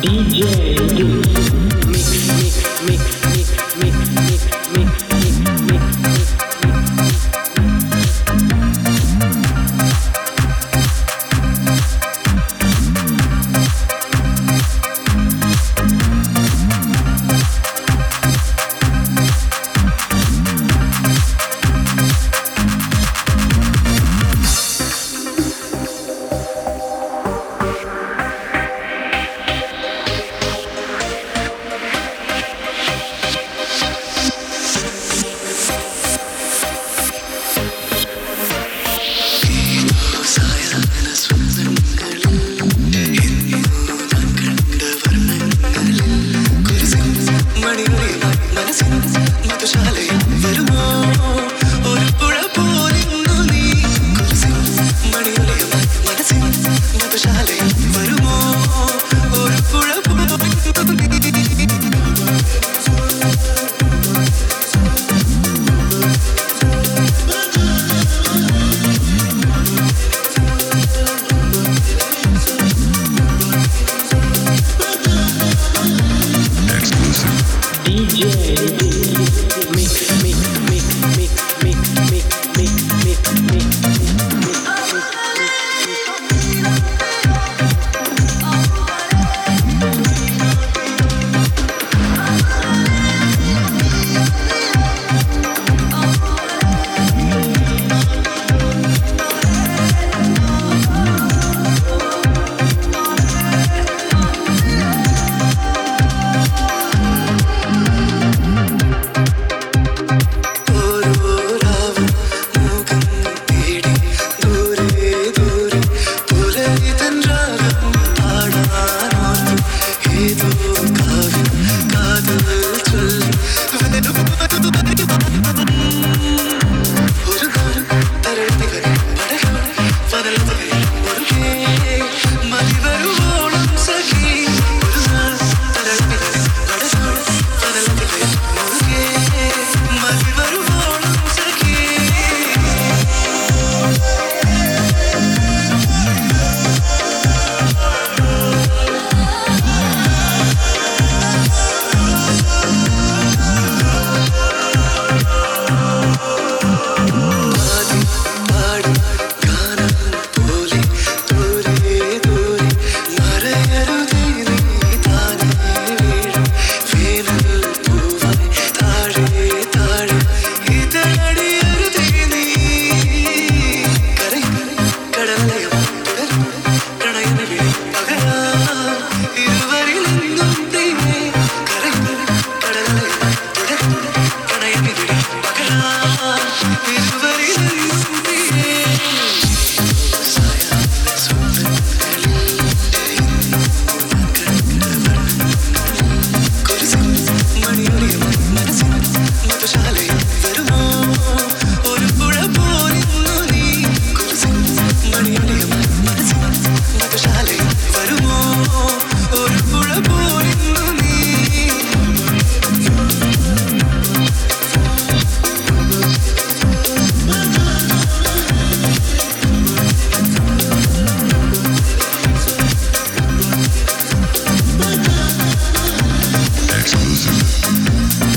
DJ Deuce.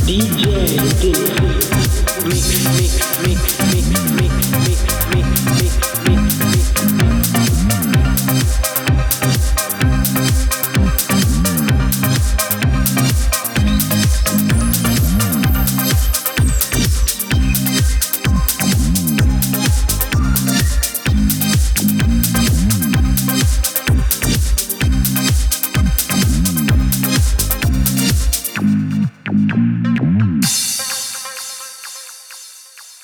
DJ